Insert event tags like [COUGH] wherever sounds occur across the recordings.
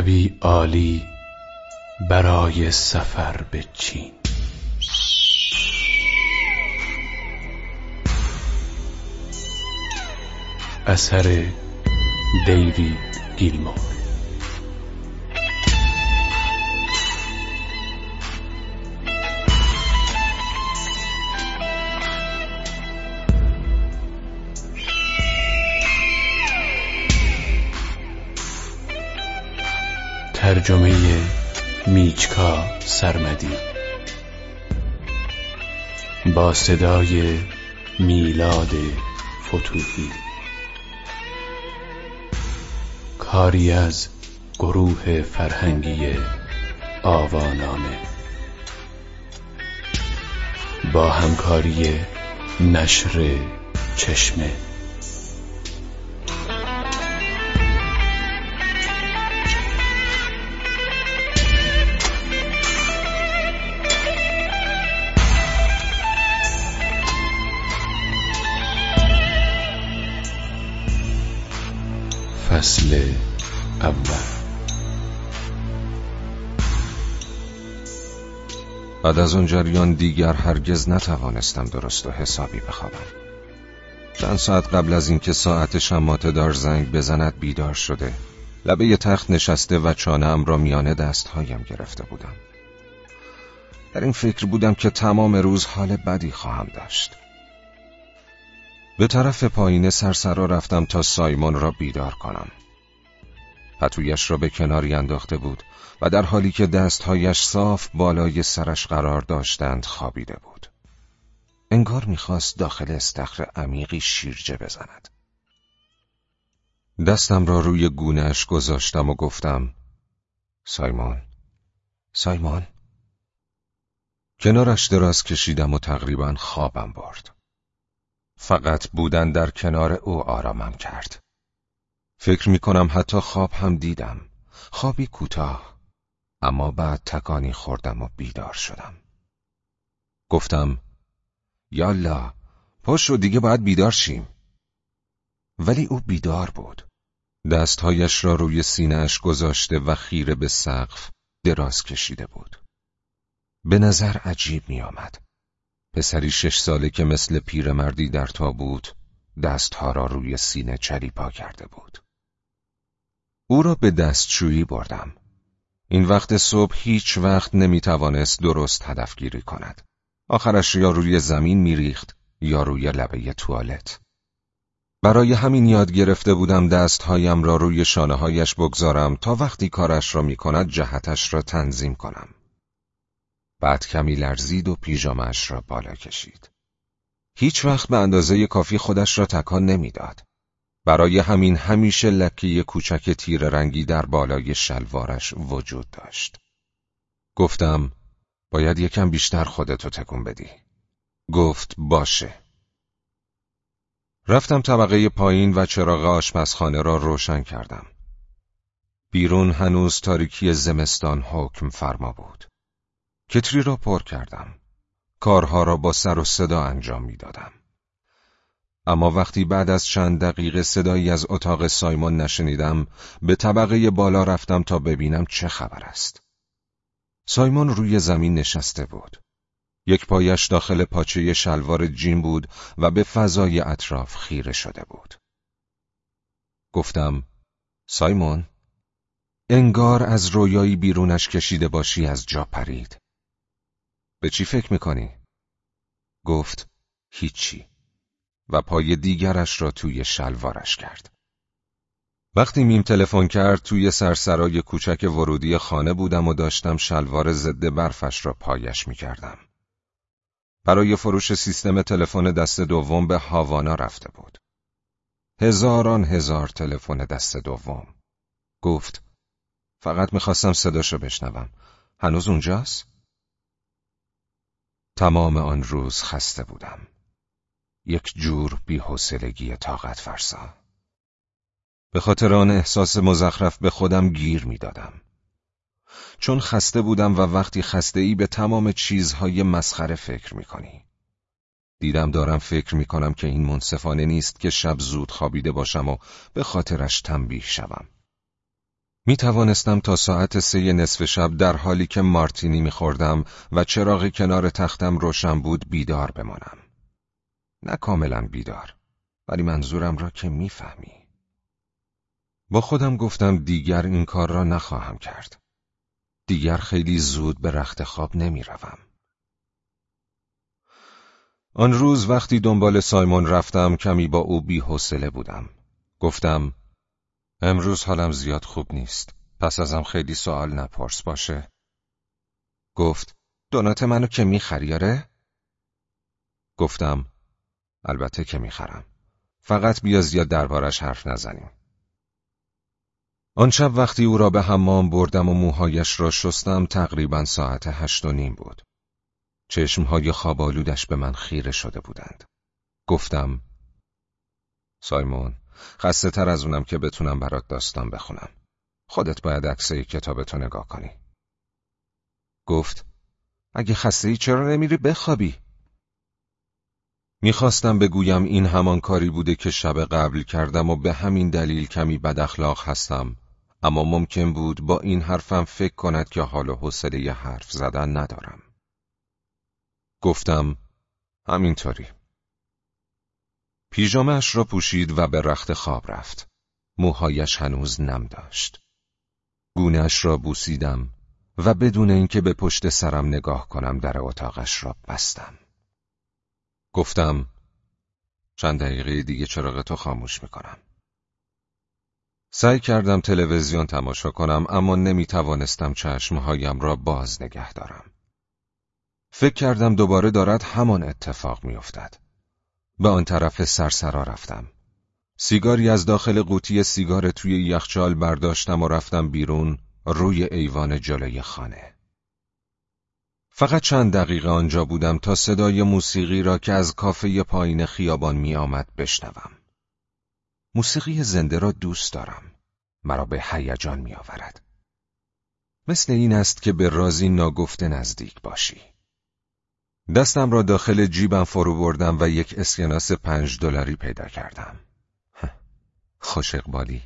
شبی عالی برای سفر به چین. اثر دیوید گیلمور. ترجمه میچکا سرمدی با صدای میلاد فتوحی کاری از گروه فرهنگی آوانامه با همکاری نشر چشمه بعد از اون جریان دیگر هرگز نتوانستم درست و حسابی بخوابم. چند ساعت قبل از اینکه ساعت شمات دار زنگ بزند بیدار شده لبه تخت نشسته و چانه را میان دستهایم گرفته بودم. در این فکر بودم که تمام روز حال بدی خواهم داشت. به طرف پایین سرسرا رفتم تا سایمون را بیدار کنم. پتویش را به کناری انداخته بود. و در حالی که دستهایش صاف بالای سرش قرار داشتند خوابیده بود. انگار می‌خواست داخل استخر عمیقی شیرجه بزند. دستم را روی گونهش گذاشتم و گفتم سایمون سایمون کنارش دراز کشیدم و تقریبا خوابم برد. فقط بودن در کنار او آرامم کرد. فکر می کنم حتی خواب هم دیدم. خوابی کوتاه. اما بعد تکانی خوردم و بیدار شدم. گفتم یالا رو دیگه باید بیدار شیم. ولی او بیدار بود. دستهایش را روی سینهش گذاشته و خیره به سقف دراز کشیده بود. به نظر عجیب می آمد. پسری شش ساله که مثل پیرمردی در تابوت دستها را روی سینه چریپا کرده بود. او را به دستشویی بردم. این وقت صبح هیچ وقت نمی توانست درست هدفگیری کند. آخرش یا روی زمین میریخت یا روی لبه توالت. برای همین یاد گرفته بودم دستهایم را روی شانه هایش بگذارم تا وقتی کارش را می کند جهتش را تنظیم کنم. بعد کمی لرزید و پیژامش را بالا کشید. هیچ وقت به اندازه کافی خودش را تکان نمی‌داد. برای همین همیشه لکه کوچک تیر رنگی در بالای شلوارش وجود داشت. گفتم باید یکم بیشتر خودتو تکون بدی. گفت باشه. رفتم طبقه پایین و چراغ آشپزخانه را روشن کردم. بیرون هنوز تاریکی زمستان حکم فرما بود. کتری را پر کردم. کارها را با سر و صدا انجام می‌دادم. اما وقتی بعد از چند دقیقه صدایی از اتاق سایمون نشنیدم به طبقه بالا رفتم تا ببینم چه خبر است. سایمون روی زمین نشسته بود. یک پایش داخل پاچه شلوار جین بود و به فضای اطراف خیره شده بود. گفتم سایمون انگار از رویایی بیرونش کشیده باشی از جا پرید. به چی فکر می‌کنی؟ گفت هیچی و پای دیگرش را توی شلوارش کرد. وقتی میم تلفن کرد توی سرسرای کوچک ورودی خانه بودم و داشتم شلوار ضد برفش را پایش می‌کردم. برای فروش سیستم تلفن دست دوم به هاوانا رفته بود. هزاران هزار تلفن دست دوم. گفت فقط می‌خواستم صداشو بشنوم. هنوز اونجاست؟ تمام آن روز خسته بودم. یک جور بیحسلگی طاقت فرسا. به خاطر آن احساس مزخرف به خودم گیر می‌دادم. چون خسته بودم و وقتی خسته ای به تمام چیزهای مسخره فکر می‌کنی. دیدم دارم فکر می‌کنم که این منصفانه نیست که شب زود خوابیده باشم و به خاطرش تنبیه شوم. می توانستم تا ساعت سه نصف شب در حالی که مارتینی می خوردم و چراغ کنار تختم روشن بود بیدار بمانم. نه کاملا بیدار ولی منظورم را که می‌فهمی. با خودم گفتم دیگر این کار را نخواهم کرد. دیگر خیلی زود به رخت خواب نمی روم. آن روز وقتی دنبال سایمون رفتم کمی با او بی بودم. گفتم امروز حالم زیاد خوب نیست. پس ازم خیلی سوال نپرس باشه. گفت دونات منو که میخریاره؟ گفتم البته که می‌خرم. فقط بیا زیاد دربارش حرف نزنیم. آن شب وقتی او را به حمام بردم و موهایش را شستم تقریبا ساعت هشت و نیم بود. چشمهای خوابالودش به من خیره شده بودند. گفتم سایمون خسته تر از اونم که بتونم برات داستان بخونم. خودت باید عکسای کتابتو نگاه کنی. گفت اگه خسته ای چرا نمیری بخوابی؟ می‌خواستم بگویم این همان کاری بوده که شب قبل کردم و به همین دلیل کمی بد اخلاق هستم اما ممکن بود با این حرفم فکر کند که حال و حوصله حرف زدن ندارم. گفتم همینطوری. پیژامش را پوشید و به رخت خواب رفت. موهایش هنوز نم داشت. گونهش را بوسیدم و بدون اینکه به پشت سرم نگاه کنم در اتاقش را بستم. گفتم چند دقیقه دیگه چراغ تو خاموش می‌کنم. سعی کردم تلویزیون تماشا کنم اما نمی توانستم چشمهایم را باز نگه دارم. فکر کردم دوباره دارد همان اتفاق میافتد. به آن طرف سرسرا رفتم. سیگاری از داخل قوطی سیگار توی یخچال برداشتم و رفتم بیرون روی ایوان جلوی خانه. فقط چند دقیقه آنجا بودم تا صدای موسیقی را که از کافه پایین خیابان می آمد بشنوم. موسیقی زنده را دوست دارم. مرا به هیجان می آورد. مثل این است که به رازی ناگفته نزدیک باشی. دستم را داخل جیبم فرو بردم و یک اسکناس پنج دلاری پیدا کردم. خوش اقبالی.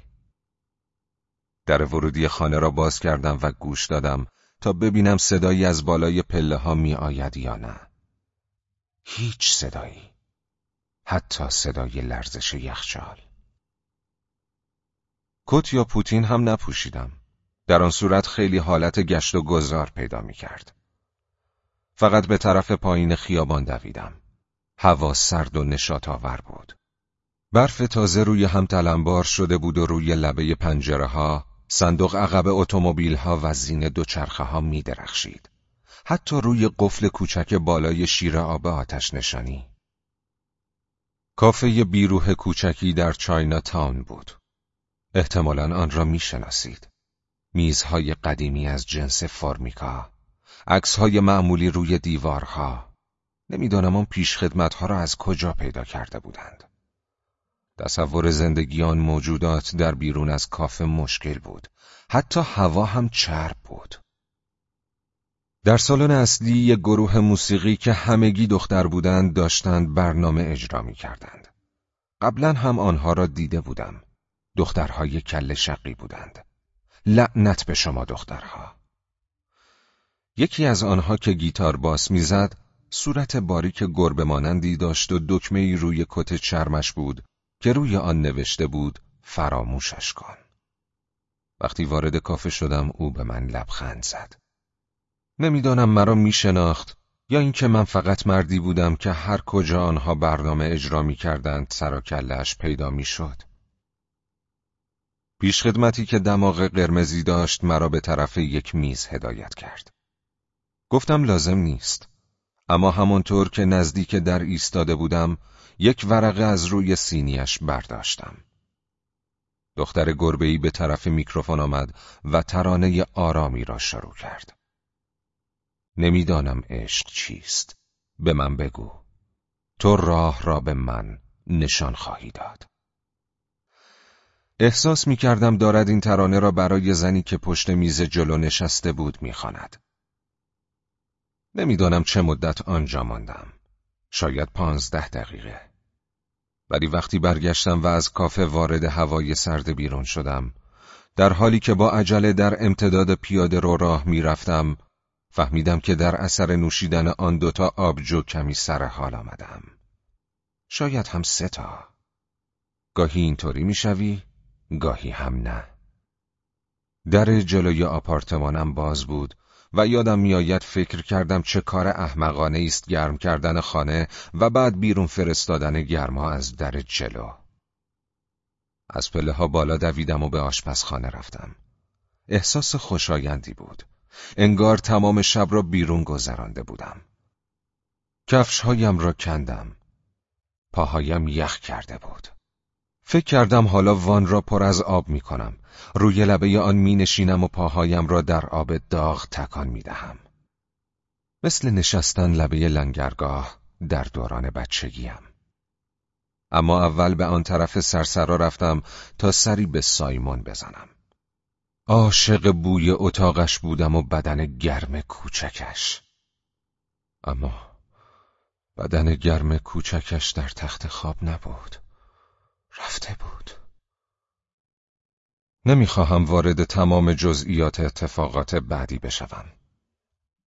در ورودی خانه را باز کردم و گوش دادم تا ببینم صدایی از بالای پله ها می آید یا نه. هیچ صدایی. حتی صدای لرزش یخچال. کت یا پوتین هم نپوشیدم. در آن صورت خیلی حالت گشت و گذار پیدا می کرد. فقط به طرف پایین خیابان دویدم. هوا سرد و نشاط آور بود. برف تازه روی هم تلمبار شده بود و روی لبه پنجره ها، صندوق عقب اتومبیل ها و زین دوچرخه ها می درخشید. حتی روی قفل کوچک بالای شیر آب آتش نشانی. کافه بیروه کوچکی در چاینا تاون بود. احتمالا آن را می شناسید. میزهای قدیمی از جنس فرمیکا، عکسهای معمولی روی دیوارها. نمی‌دانم آن پیشخدمتها را از کجا پیدا کرده بودند. تصور زندگی آن موجودات در بیرون از کافه مشکل بود. حتی هوا هم چرب بود. در سالن اصلی یک گروه موسیقی که همگی دختر بودند داشتند برنامه اجرا می کردند. قبلا هم آنها را دیده بودم. دخترهای کل شقی بودند. لعنت به شما دخترها. یکی از آنها که گیتار باس می‌زد صورت باریک گربه مانندی داشت و دکمه روی کت چرمش بود که روی آن نوشته بود فراموشش کن. وقتی وارد کافه شدم او به من لبخند زد. نمی‌دانم مرا می شناخت یا اینکه من فقط مردی بودم که هر کجا آنها برنامه اجرا می کردند سر پیدا می شد. پیشخدمتی که دماغ قرمزی داشت مرا به طرف یک میز هدایت کرد. گفتم لازم نیست. اما همانطور که نزدیک در ایستاده بودم یک ورقه از روی سینیش برداشتم. دختر گربه‌ای به طرف میکروفون آمد و ترانه آرامی را شروع کرد. نمی‌دانم عشق چیست. به من بگو. تو راه را به من نشان خواهی داد. احساس می کردم دارد این ترانه را برای زنی که پشت میز جلو نشسته بود می‌خواند. نمی‌دانم چه مدت آنجا ماندم. شاید پانزده دقیقه. ولی وقتی برگشتم و از کافه وارد هوای سرد بیرون شدم، در حالی که با عجله در امتداد پیاده رو راه می‌رفتم فهمیدم که در اثر نوشیدن آن دوتا آبجو کمی سر حال آمدم. شاید هم سه تا. گاهی اینطوری می‌شوی، گاهی هم نه. در جلوی آپارتمانم باز بود و یادم میآید فکر کردم چه کار احمقانه است گرم کردن خانه و بعد بیرون فرستادن گرما از در جلو. از پله ها بالا دویدم و به آشپزخانه رفتم. احساس خوشایندی بود. انگار تمام شب را بیرون گذرانده بودم. کفشهایم را کندم. پاهایم یخ کرده بود. فکر کردم حالا وان را پر از آب می کنم. روی لبه آن می نشینم و پاهایم را در آب داغ تکان می دهم. مثل نشستن لبه لنگرگاه در دوران بچگیم. اما اول به آن طرف سرسرا رفتم تا سری به سایمون بزنم. عاشق بوی اتاقش بودم و بدن گرم کوچکش. اما بدن گرم کوچکش در تخت خواب نبود. رفته بود. نمی‌خواهم وارد تمام جزئیات اتفاقات بعدی بشوم.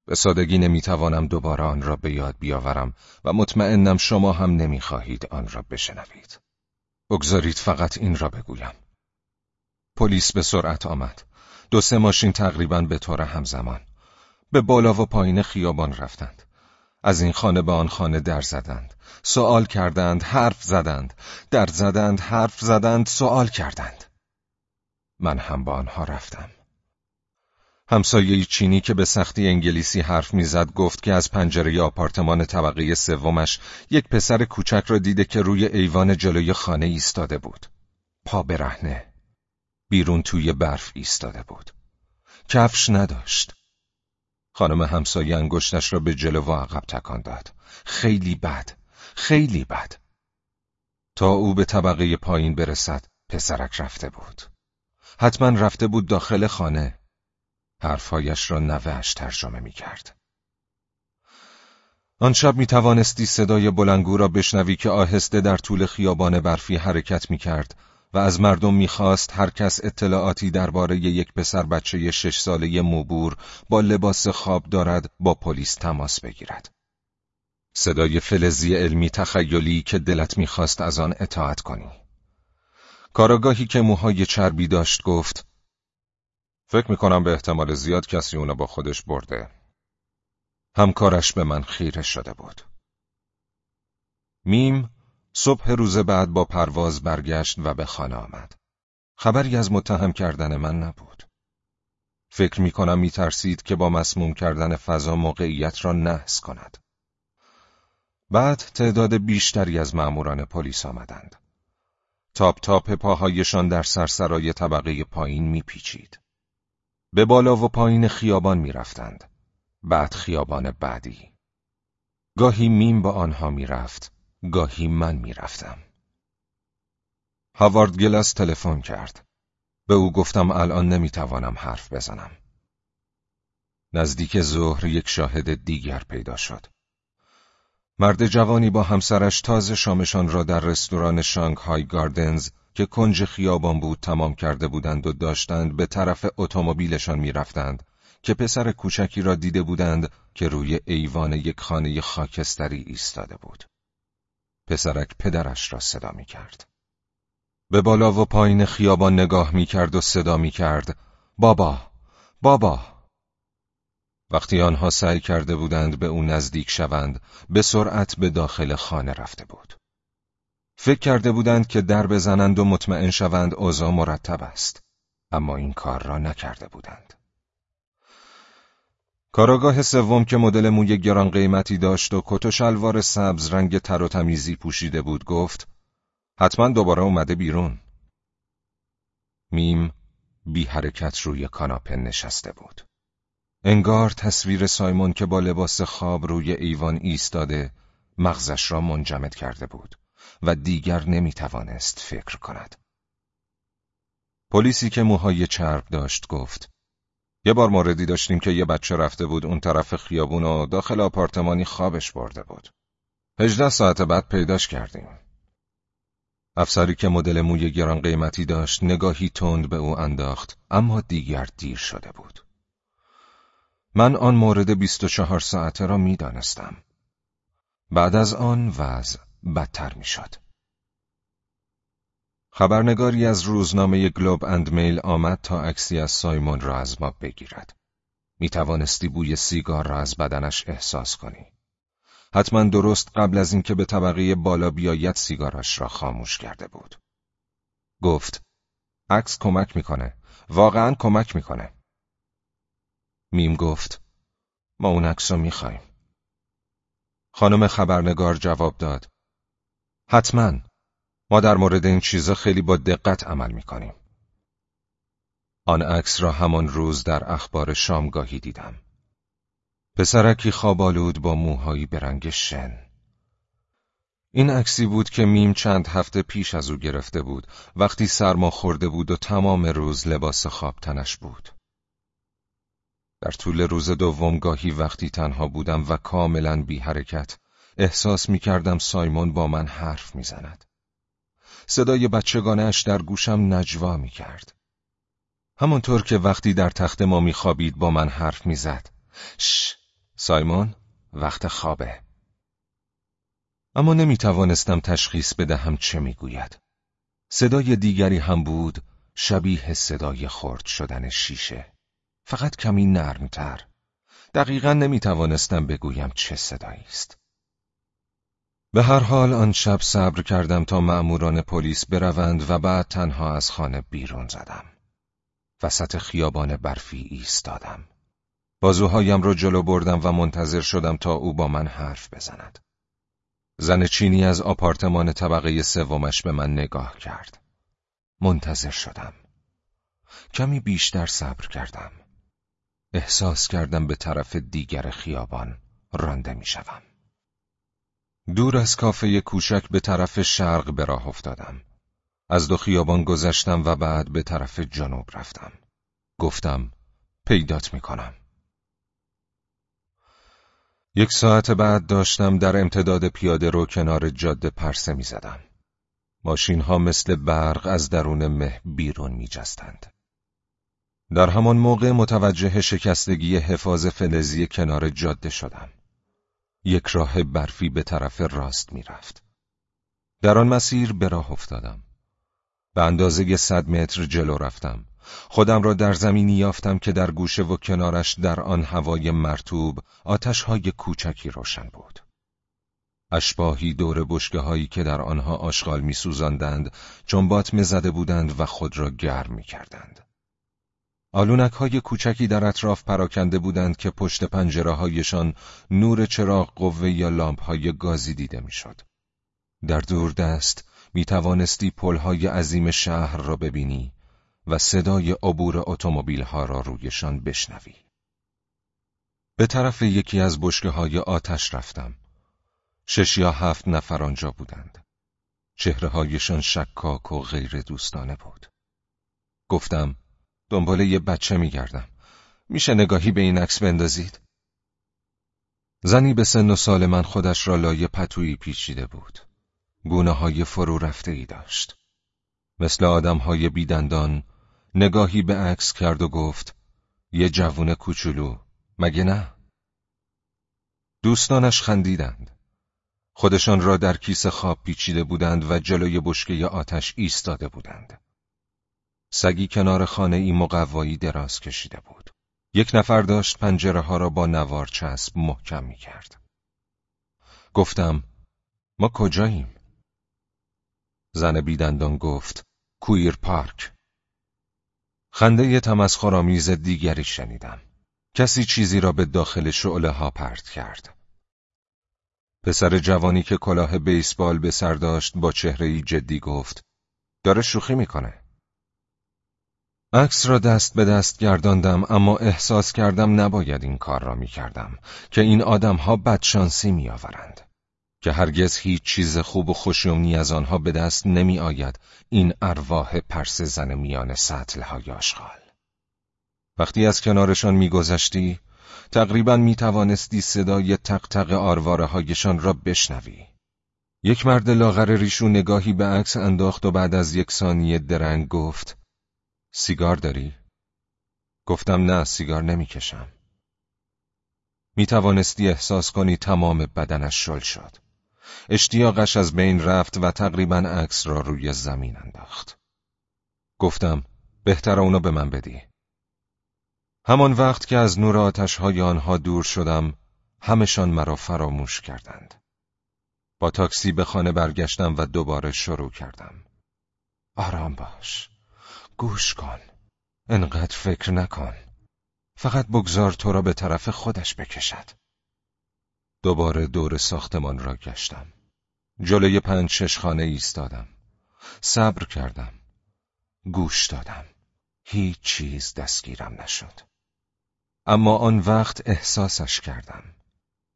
به سادگی نمی‌توانم دوباره آن را به یاد بیاورم و مطمئنم شما هم نمی‌خواهید آن را بشنوید. بگذارید فقط این را بگویم. پلیس به سرعت آمد. دو سه ماشین تقریبا به طور همزمان. به بالا و پایین خیابان رفتند. از این خانه به آن خانه در زدند. سوال کردند، حرف زدند. در زدند، حرف زدند، سوال کردند. من هم با آنها رفتم. همسایه چینی که به سختی انگلیسی حرف می‌زد گفت که از پنجره آپارتمان طبقه سومش یک پسر کوچک را دیده که روی ایوان جلوی خانه ایستاده بود. پا برهنه. بیرون توی برف ایستاده بود. کفش نداشت. خانم همسایه انگشتش را به جلو و عقب تکان داد. خیلی بد. خیلی بد. تا او به طبقه پایین برسد پسرک رفته بود. حتما رفته بود داخل خانه. حرفهایش را نوهش ترجمه می کرد. آن شب می توانستی صدای بلنگو را بشنوی که آهسته در طول خیابان برفی حرکت می کرد و از مردم می‌خواست هر کس اطلاعاتی درباره یک پسر بچه شش ساله موبور با لباس خواب دارد با پلیس تماس بگیرد. صدای فلزی علمی تخیلی که دلت می‌خواست از آن اطاعت کنی. کاراگاهی که موهای چربی داشت گفت فکر می‌کنم به احتمال زیاد کسی اونو با خودش برده. همکارش به من خیره شده بود. میم صبح روز بعد با پرواز برگشت و به خانه آمد. خبری از متهم کردن من نبود. فکر می کنم که با مسموم کردن فضا موقعیت را نحس کند. بعد تعداد بیشتری از ماموران پلیس آمدند. تاپ تاپ پاهایشان در سرسرای طبقه پایین میپیچید. به بالا و پایین خیابان می‌رفتند. بعد خیابان بعدی. گاهی میم با آنها می‌رفت گاهی من می‌رفتم. هاوارد گلاس تلفن کرد. به او گفتم الان نمی‌توانم حرف بزنم. نزدیک ظهر یک شاهد دیگر پیدا شد. مرد جوانی با همسرش تازه شامشان را در رستوران های گاردنز که کنج خیابان بود تمام کرده بودند و داشتند به طرف اتومبیلشان می‌رفتند که پسر کوچکی را دیده بودند که روی ایوان یک خانه خاکستری ایستاده بود. پسرک پدرش را صدا می کرد. به بالا و پایین خیابان نگاه می کرد و صدا می کرد بابا بابا وقتی آنها سعی کرده بودند به او نزدیک شوند به سرعت به داخل خانه رفته بود. فکر کرده بودند که در بزنند و مطمئن شوند اوضاع مرتب است اما این کار را نکرده بودند. کاراگاه سوم که مدل موی گران قیمتی داشت و کت و شلوار سبز رنگ تر و تمیزی پوشیده بود گفت حتما دوباره اومده بیرون. میم بی حرکت روی کاناپه نشسته بود. انگار تصویر سایمون که با لباس خواب روی ایوان ایستاده مغزش را منجمد کرده بود و دیگر نمی توانست فکر کند پلیسی که موهای چرب داشت گفت یه بار موردی داشتیم که یه بچه رفته بود اون طرف خیابون و داخل آپارتمانی خوابش برده بود. هجده ساعت بعد پیداش کردیم. افسری که مدل موی گران قیمتی داشت نگاهی تند به او انداخت اما دیگر دیر شده بود. من آن مورد 24 ساعته را می دانستم. بعد از آن وضع بدتر می شد. خبرنگاری از روزنامه گلوب اند میل آمد تا عکسی از سایمون را از ما بگیرد. می توانستی بوی سیگار را از بدنش احساس کنی. حتما درست قبل از اینکه به طبقه بالا بیاید سیگارش را خاموش کرده بود. گفت عکس کمک می‌کنه. واقعا کمک می‌کنه. میم گفت ما اون عکس رو. خانم خبرنگار جواب داد حتما ما در مورد این چیزا خیلی با دقت عمل می‌کنیم. آن عکس را همان روز در اخبار شامگاهی دیدم. پسرکی خوابالود با موهایی به رنگ شن. این عکسی بود که میم چند هفته پیش از او گرفته بود وقتی سرما خورده بود و تمام روز لباس خواب تنش بود. در طول روز دوم گاهی وقتی تنها بودم و کاملا بی حرکت احساس می کردم سایمون با من حرف می زند. صدای بچگانش در گوشم نجوا می کرد. همانطور که وقتی در تخت ما می خوابید با من حرف می زد. شش سایمون وقت خوابه. اما نمی توانستم تشخیص بدهم چه می گوید. صدای دیگری هم بود شبیه صدای خرد شدن شیشه. فقط کمی نرمتر. دقیقا نمی توانستم بگویم چه صدایی است. به هر حال آن شب صبر کردم تا مأموران پلیس بروند و بعد تنها از خانه بیرون زدم. وسط خیابان برفی ایستادم. بازوهایم را جلو بردم و منتظر شدم تا او با من حرف بزند. زن چینی از آپارتمان طبقه سومش به من نگاه کرد. منتظر شدم. کمی بیشتر صبر کردم. احساس کردم به طرف دیگر خیابان رانده می شوم. دور از کافه کوچک به طرف شرق به راه افتادم. از دو خیابان گذشتم و بعد به طرف جنوب رفتم. گفتم پیدات می کنم. یک ساعت بعد داشتم در امتداد پیاده رو کنار جاده پرسه می زدم. ماشین ها مثل برق از درون مه بیرون می جستند. در همان موقع متوجه شکستگی حفاظ فلزی کنار جاده شدم. یک راه برفی به طرف راست می رفت. در آن مسیر به راه افتادم. به اندازه صد متر جلو رفتم. خودم را در زمینی یافتم که در گوشه و کنارش در آن هوای مرتوب آتشهای کوچکی روشن بود. اشباهی دور بشگه که در آنها آشغال می سوزندند چون باطمه زده بودند و خود را گرم می کردند. آلونک های کوچکی در اطراف پراکنده بودند که پشت پنجره هایشان نور چراغ قوه یا لامپ های گازی دیده می‌شد. در دور دست می توانستی پل های عظیم شهر را ببینی و صدای عبور اتومبیل ها را رویشان بشنوی. به طرف یکی از بشکه های آتش رفتم. شش یا هفت نفر آنجا بودند. چهره هایشان شکاک و غیر دوستانه بود. گفتم دنبال یه بچه میگردم. میشه نگاهی به این عکس بندازید؟ زنی به سن و سال من خودش را لای پتویی پیچیده بود. گونه های فرو رفته ای داشت. مثل آدم های بیدندان نگاهی به عکس کرد و گفت یه جوون کوچولو مگه نه؟ دوستانش خندیدند. خودشان را در کیسه خواب پیچیده بودند و جلوی بشکه آتش ایستاده بودند. سگی کنار خانه ای مقوایی دراز کشیده بود. یک نفر داشت پنجره ها را با نوار چسب محکم می کرد. گفتم ما کجاییم؟ زن بیدندان گفت کویر پارک. خنده تمسخرآمیز دیگری شنیدم. کسی چیزی را به داخل شعله ها پرت کرد. پسر جوانی که کلاه بیسبال به سر داشت با چهره جدی گفت داره شوخی می‌کنه. عکس را دست به دست گرداندم اما احساس کردم نباید این کار را می کردم که این آدمها بدشانسی می آورند. که هرگز هیچ چیز خوب و خوشیومنی از آنها به دست نمی آید این ارواح پرس زن میان سطل های آشغال. وقتی از کنارشان میگذشتی تقریبا می توانستی صدای تق آرواره هایشان را بشنوی. یک مرد لاغر ریشو نگاهی به عکس انداخت و بعد از یک ثانیه درنگ گفت سیگار داری؟ گفتم نه سیگار نمی‌کشم. می توانستی احساس کنی تمام بدنش شل شد. اشتیاقش از بین رفت و تقریبا عکس را روی زمین انداخت. گفتم بهتر اونو به من بدی. همان وقت که از نور آتشهای آنها دور شدم همشان مرا فراموش کردند. با تاکسی به خانه برگشتم و دوباره شروع کردم. آرام باش. گوش کن. انقدر فکر نکن. فقط بگذار تو را به طرف خودش بکشد. دوباره دور ساختمان را گشتم. جلوی پنج شش خانه ایستادم. صبر کردم. گوش دادم. هیچ چیز دستگیرم نشد. اما آن وقت احساسش کردم.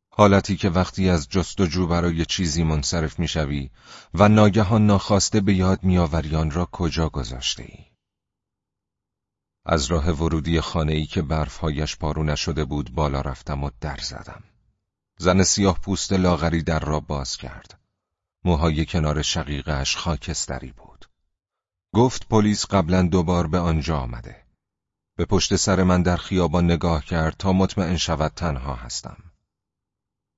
حالتی که وقتی از جستجو برای چیزی منصرف می‌شوی و ناگهان ناخواسته به یاد میآوری آن را کجا گذاشته ای. از راه ورودی خانه ای که برفهایش پارو نشده بود بالا رفتم و در زدم. زن سیاه پوست لاغری در را باز کرد. موهای کنار شقیقش خاکستری بود. گفت پلیس قبلا دوبار به آنجا آمده. به پشت سر من در خیابان نگاه کرد تا مطمئن شود تنها هستم.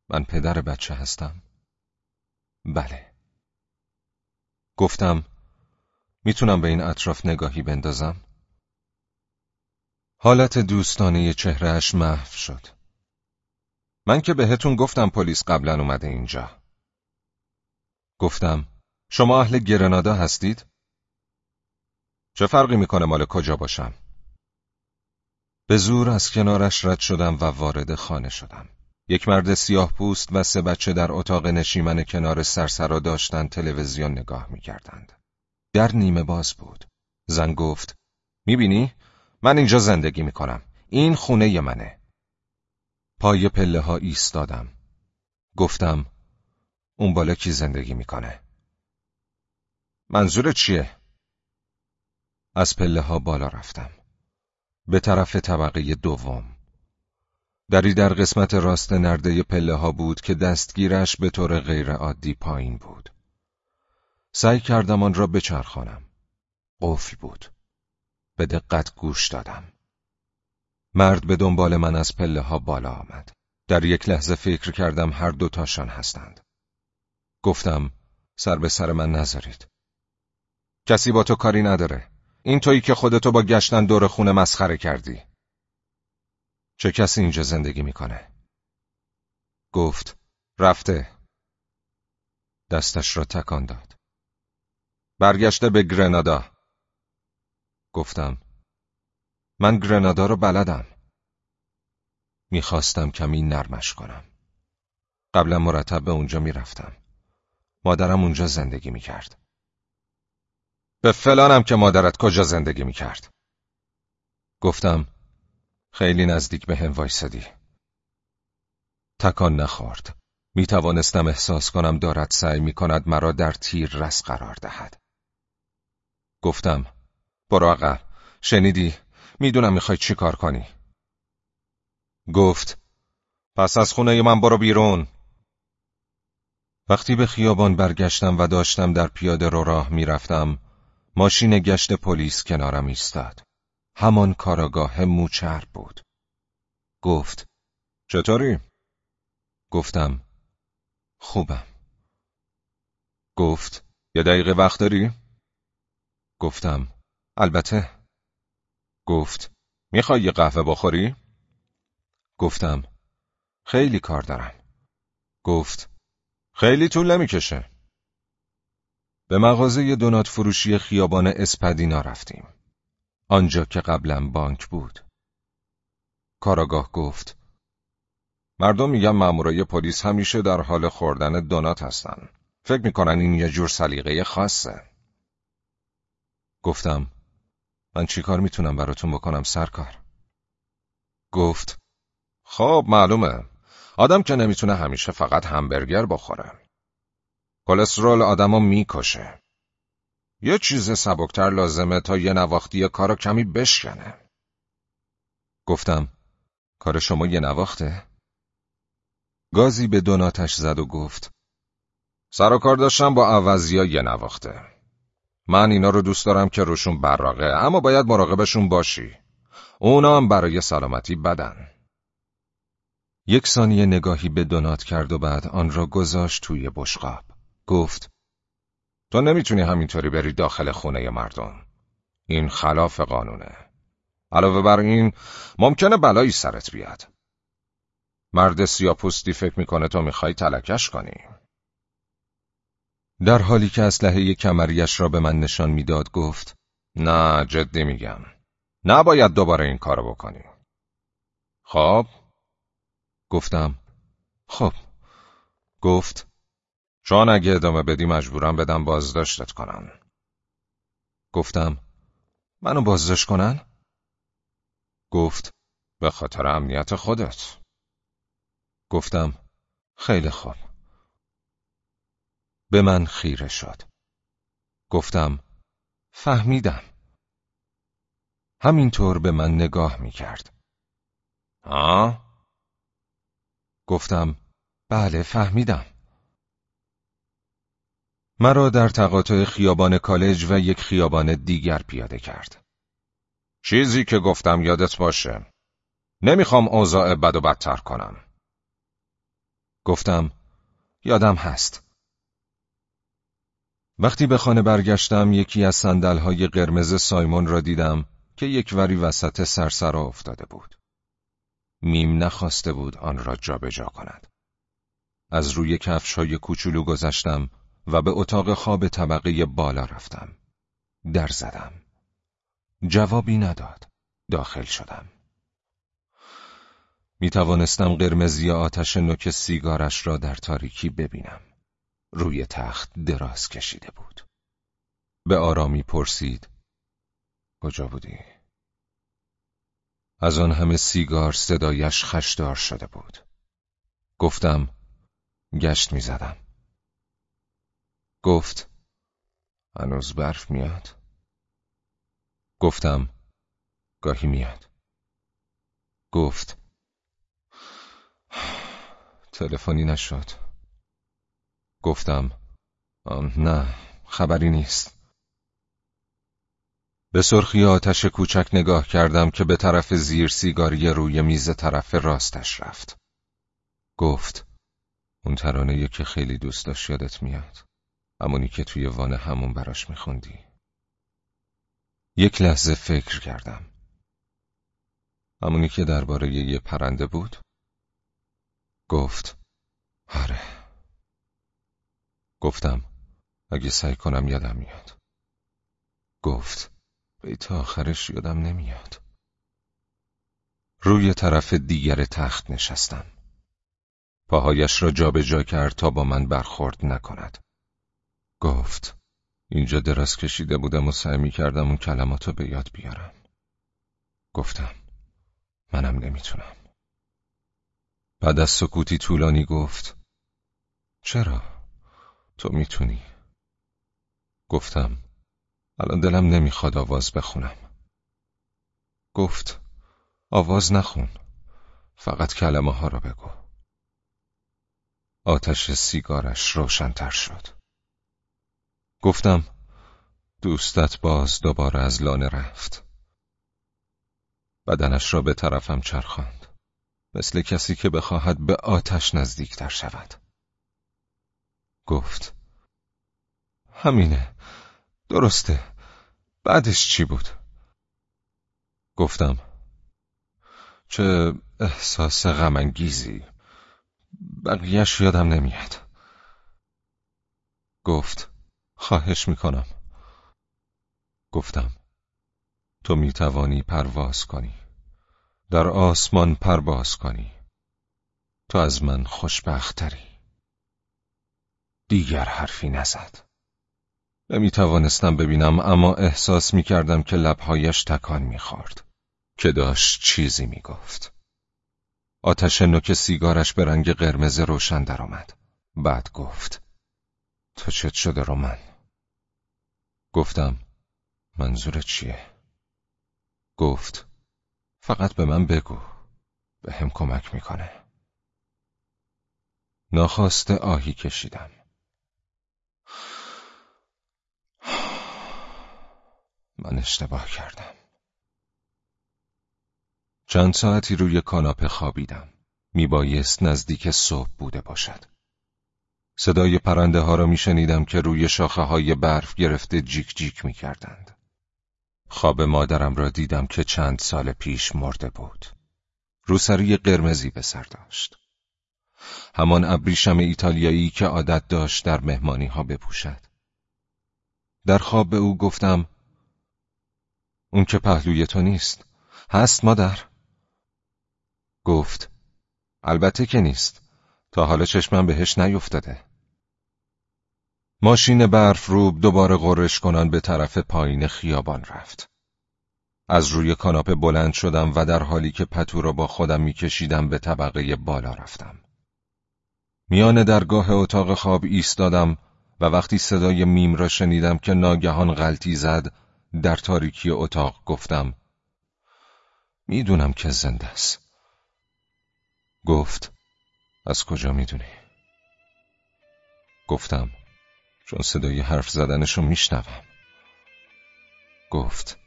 من پدر بچه هستم؟ بله. گفتم می‌تونم به این اطراف نگاهی بندازم؟ حالت دوستانه چهرهش محو شد. من که بهتون گفتم پلیس قبلا اومده اینجا. گفتم شما اهل گرنادا هستید؟ چه فرقی می‌کنه مال کجا باشم؟ به زور از کنارش رد شدم و وارد خانه شدم. یک مرد سیاه پوست و سه بچه در اتاق نشیمن کنار سرسرا داشتند تلویزیون نگاه می‌کردند. در نیمه باز بود. زن گفت می‌بینی؟ من اینجا زندگی می‌کنم. این خونه منه. پای پله ها ایستادم. گفتم اون بالا کی زندگی می‌کنه؟ منظور چیه؟ از پله ها بالا رفتم. به طرف طبقه دوم. دری در قسمت راست نرده پله ها بود که دستگیرش به طور غیر عادی پایین بود. سعی کردم آن را بچرخانم. قفل بود. به دقت گوش دادم. مرد به دنبال من از پله ها بالا آمد. در یک لحظه فکر کردم هر دوتاشان هستند. گفتم سر به سر من نذارید. کسی با تو کاری نداره. این تویی که خودتو با گشتن دور خونه مسخره کردی. چه کسی اینجا زندگی می‌کنه؟ گفت رفته دستش را تکان داد برگشته به گرنادا گفتم من گرنادا رو بلدم می‌خواستم کمی نرمش کنم قبلا مرتب به اونجا می‌رفتم مادرم اونجا زندگی می‌کرد به فلانم که مادرت کجا زندگی می‌کرد گفتم خیلی نزدیک به هم وایسادی. تکان نخورد. می توانستم احساس کنم دارد سعی می کند مرا در تیر رس قرار دهد. گفتم برو عقب شنیدی می‌دونم می‌خوای چی کار کنی گفت پس از خونه من برو بیرون وقتی به خیابان برگشتم و داشتم در پیاده رو راه می‌رفتم ماشین گشت پلیس کنارم ایستاد همان کاراگاه موچر بود. گفت چطوری؟ گفتم خوبم. گفت یه دقیقه وقت داری؟ گفتم البته. گفت می‌خوای یه قهوه بخوری؟ گفتم خیلی کار دارم. گفت خیلی طول نمی‌کشه. به مغازه دونات فروشی خیابان اسپدینا رفتیم. آنجا که قبلا بانک بود. کاراگاه گفت مردم میگن مامورای پلیس همیشه در حال خوردن دونات هستن. فکر می‌کنن این یه جور سلیقه خاصه. گفتم من چیکار می‌تونم براتون بکنم سرکار؟ گفت خب معلومه. آدم که نمی‌تونه همیشه فقط همبرگر بخوره. کلسترول آدمو می‌کشه. یه چیز سبکتر لازمه تا یه نواختی کارو کمی بشکنه. گفتم کار شما یه نواخته؟ گازی به دوناتش زد و گفت سر و کار داشتم با عوضی یه نواخته. من اینا رو دوست دارم که روشون براقه اما باید مراقبشون باشی. اونا هم برای سلامتی بدن. یک ثانیه نگاهی به دونات کرد و بعد آن را گذاشت توی بشقاب. گفت تو نمی‌تونی همینطوری بری داخل خونه مردم. این خلاف قانونه. علاوه بر این ممکنه بلایی سرت بیاد. مرد سیاپوستی فکر می‌کنه تو می‌خوای تلکش کنی. در حالی که اسلحه کمریش را به من نشان می‌داد گفت نه جدی میگم. نباید دوباره این کارو بکنی. خب گفتم خب گفت چون اگه ادامه بدی مجبورم بدم بازداشتت کنن گفتم منو بازداشت کنن؟ گفت به خاطر امنیت خودت گفتم خیلی خوب به من خیره شد گفتم فهمیدم همینطور به من نگاه می کرد آه؟ گفتم بله فهمیدم مرا در تقاطع خیابان کالج و یک خیابان دیگر پیاده کرد. چیزی که گفتم یادت باشه. نمی‌خوام اوضاع بد و بدتر کنم. گفتم یادم هست. وقتی به خانه برگشتم یکی از های قرمز سایمون را دیدم که یک وری وسط سرسرا افتاده بود. میم نخواسته بود آن را جابجا جا کند. از روی کفش های کوچولو گذشتم و به اتاق خواب طبقه بالا رفتم. در زدم. جوابی نداد. داخل شدم. می توانستم قرمزی آتش نوک سیگارش را در تاریکی ببینم. روی تخت دراز کشیده بود. به آرامی پرسید. کجا بودی؟ از آن همه سیگار صدایش خشدار شده بود. گفتم گشت می زدم. گفت هنوز برف میاد؟ گفتم گاهی میاد گفت [SIGHS] تلفنی نشد گفتم نه خبری نیست. به سرخی آتش کوچک نگاه کردم که به طرف زیر سیگاری روی میز طرف راستش رفت. گفت اون ترانه که خیلی دوست داشت یادت میاد. همونی که توی وان همون براش میخوندی. یک لحظه فکر کردم. همونی که درباره یه پرنده بود؟ گفت آره. گفتم اگه سعی کنم یادم میاد. گفت بیت آخرش یادم نمیاد. روی طرف دیگر تخت نشستم. پاهایش را جابجا جا کرد تا با من برخورد نکند. گفت اینجا دراز کشیده بودم و سعی می کردم اون کلماتو به یاد بیارم. گفتم منم نمی‌تونم. بعد از سکوتی طولانی گفت چرا؟ تو می‌تونی. گفتم الان دلم نمی‌خواد آواز بخونم. گفت آواز نخون فقط کلمه ها را بگو. آتش سیگارش روشنتر شد. گفتم دوستت باز دوباره از لانه رفت. بدنش را به طرفم چرخاند. مثل کسی که بخواهد به آتش نزدیکتر شود. گفت. همینه. درسته. بعدش چی بود؟ گفتم. چه احساس غمانگیزی. بقیهش یادم نمیاد. گفت. خواهش می‌کنم. گفتم. تو می‌توانی پرواز کنی. در آسمان پرواز کنی. تو از من خوشبختری دیگر حرفی نزد نمی توانستم ببینم اما احساس می کردم که لبهایش تکان می خورد. که داشت چیزی می گفت. آتش نوک سیگارش به رنگ قرمز روشن درآمد. بعد گفت تو چت شده رومن گفتم منظور چیه؟ گفت فقط به من بگو به هم کمک می‌کنه ناخواسته آهی کشیدم من اشتباه کردم. چند ساعتی روی کاناپه خوابیدم. میبایست نزدیک صبح بوده باشد. صدای پرنده ها را میشنیدم که روی شاخه های برف گرفته جیک جیک می کردند. خواب مادرم را دیدم که چند سال پیش مرده بود. روسری قرمزی به سر داشت. همان ابریشم ایتالیایی که عادت داشت در مهمانی ها بپوشد. در خواب به او گفتم اون که پهلوی تو نیست. هست مادر. گفت البته که نیست. تا حالا چشمم بهش نیفتاده. ماشین برف روب دوباره غرش کنان به طرف پایین خیابان رفت. از روی کاناپه بلند شدم و در حالی که پتو را با خودم میکشیدم به طبقه بالا رفتم. میان درگاه اتاق خواب ایستادم و وقتی صدای میم را شنیدم که ناگهان غلطی زد در تاریکی اتاق گفتم می‌دونم که زنده است گفت از کجا می‌دونی؟ گفتم چون صدای حرف زدنشو میشنوم گفت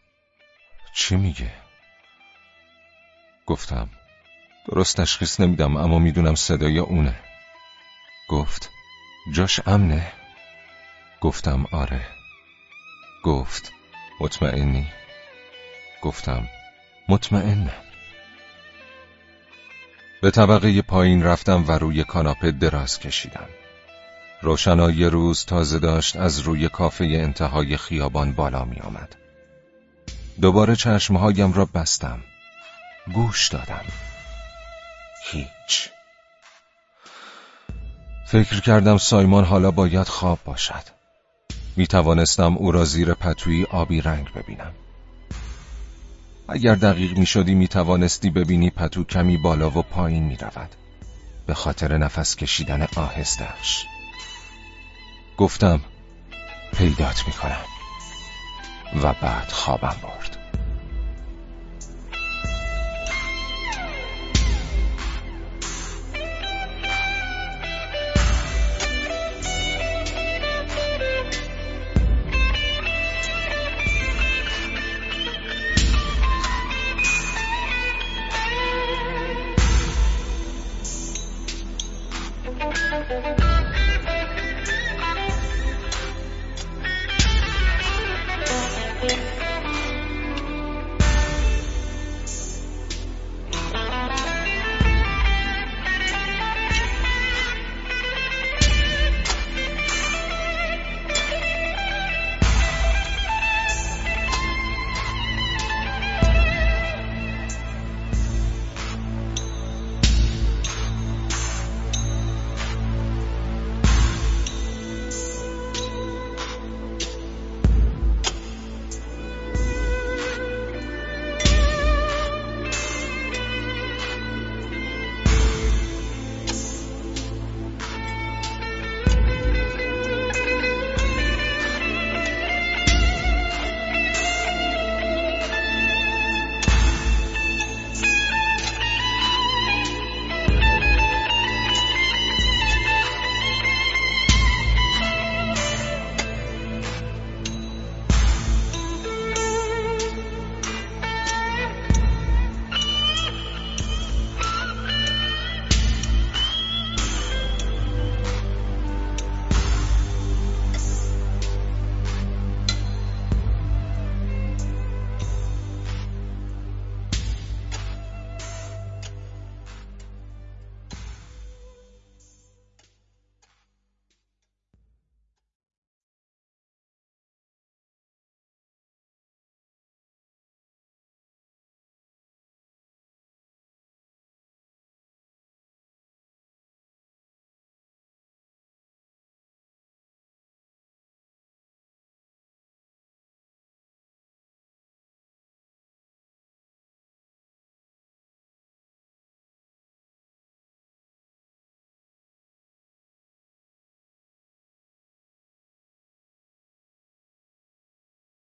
چی میگه؟ گفتم درست تشخیص نمیدم اما می‌دونم صدای اونه گفت جاش امنه؟ گفتم آره گفت مطمئنی؟ گفتم مطمئنم. به طبقه پایین رفتم و روی کاناپه دراز کشیدم. روشنایی روز تازه داشت از روی کافه انتهای خیابان بالا می آمد. دوباره چشمهایم را بستم. گوش دادم. هیچ. فکر کردم سایمان حالا باید خواب باشد. می توانستم او را زیر پتویی آبی رنگ ببینم. اگر دقیق می شدی می توانستی ببینی پتو کمی بالا و پایین می رود به خاطر نفس کشیدن آهستش گفتم پیدات می کنم و بعد خوابم برد.